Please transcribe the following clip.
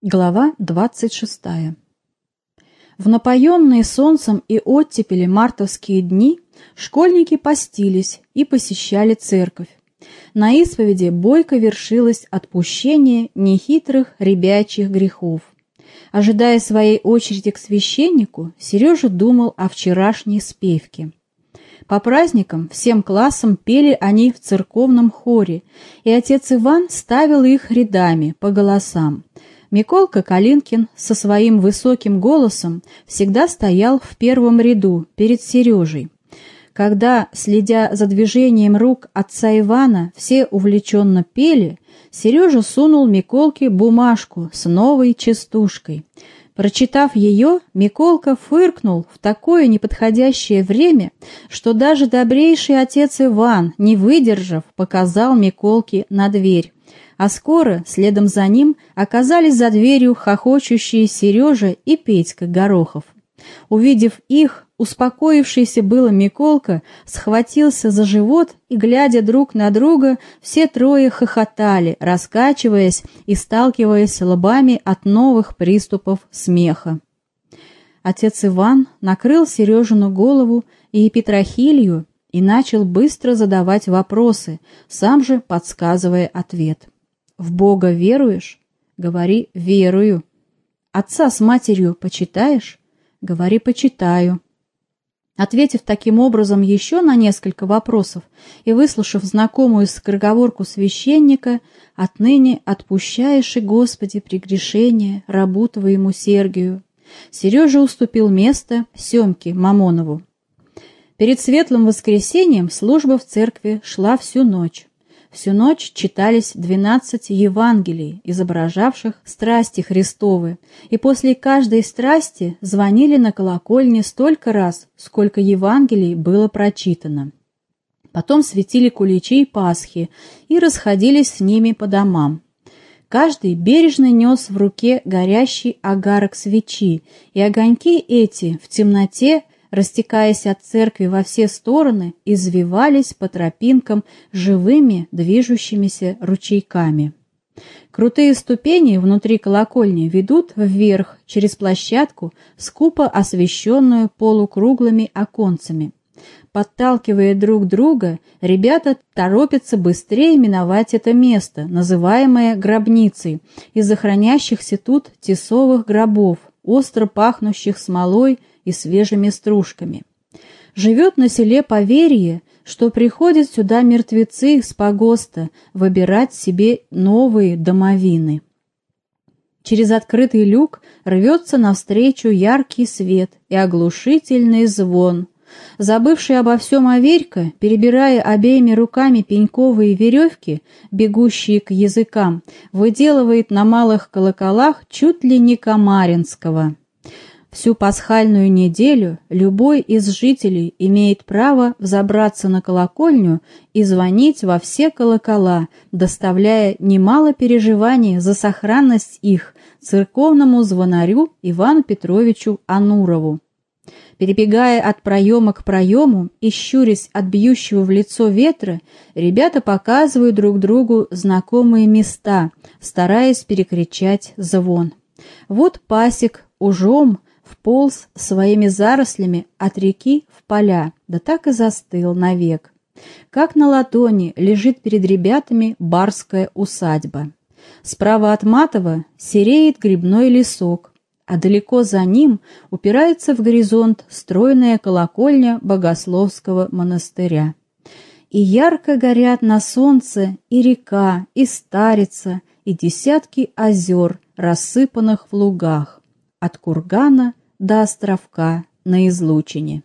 Глава 26. В напоенные солнцем и оттепели мартовские дни школьники постились и посещали церковь. На исповеди бойко вершилось отпущение нехитрых ребячьих грехов. Ожидая своей очереди к священнику, Сережа думал о вчерашней спевке. По праздникам всем классам пели они в церковном хоре, и отец Иван ставил их рядами по голосам – Миколка Калинкин со своим высоким голосом всегда стоял в первом ряду перед Сережей. Когда, следя за движением рук отца Ивана, все увлеченно пели, Сережа сунул Миколке бумажку с новой частушкой. Прочитав ее, Миколка фыркнул в такое неподходящее время, что даже добрейший отец Иван, не выдержав, показал Миколке на дверь а скоро, следом за ним, оказались за дверью хохочущие Сережа и Петька Горохов. Увидев их, успокоившийся было Миколка схватился за живот и, глядя друг на друга, все трое хохотали, раскачиваясь и сталкиваясь лбами от новых приступов смеха. Отец Иван накрыл Сережину голову и Петрохилью и начал быстро задавать вопросы, сам же подсказывая ответ. В Бога веруешь? Говори «верую». Отца с матерью почитаешь? Говори «почитаю». Ответив таким образом еще на несколько вопросов и выслушав знакомую скороговорку священника, отныне отпущаешь и Господи прегрешение рабу твоему Сергию, Сережа уступил место Семке Мамонову. Перед светлым воскресением служба в церкви шла всю ночь. Всю ночь читались двенадцать Евангелий, изображавших страсти Христовы, и после каждой страсти звонили на колокольне столько раз, сколько Евангелий было прочитано. Потом светили куличи и Пасхи и расходились с ними по домам. Каждый бережно нес в руке горящий агарок свечи, и огоньки эти в темноте растекаясь от церкви во все стороны, извивались по тропинкам живыми движущимися ручейками. Крутые ступени внутри колокольни ведут вверх через площадку, скупо освещенную полукруглыми оконцами. Подталкивая друг друга, ребята торопятся быстрее миновать это место, называемое гробницей, из-за хранящихся тут тесовых гробов, остро пахнущих смолой и свежими стружками. Живет на селе поверье, что приходят сюда мертвецы с погоста выбирать себе новые домовины. Через открытый люк рвется навстречу яркий свет и оглушительный звон. Забывший обо всем Аверька, перебирая обеими руками пеньковые веревки, бегущие к языкам, выделывает на малых колоколах чуть ли не Камаринского. Всю пасхальную неделю любой из жителей имеет право взобраться на колокольню и звонить во все колокола, доставляя немало переживаний за сохранность их церковному звонарю Ивану Петровичу Анурову. Перебегая от проема к проему и щурясь от бьющего в лицо ветра, ребята показывают друг другу знакомые места, стараясь перекричать звон. Вот пасек, ужом, вполз своими зарослями от реки в поля, да так и застыл навек. Как на латоне лежит перед ребятами барская усадьба. Справа от Матова сереет грибной лесок, а далеко за ним упирается в горизонт стройная колокольня Богословского монастыря. И ярко горят на солнце и река, и старица, и десятки озер, рассыпанных в лугах, от кургана до островка на излучине.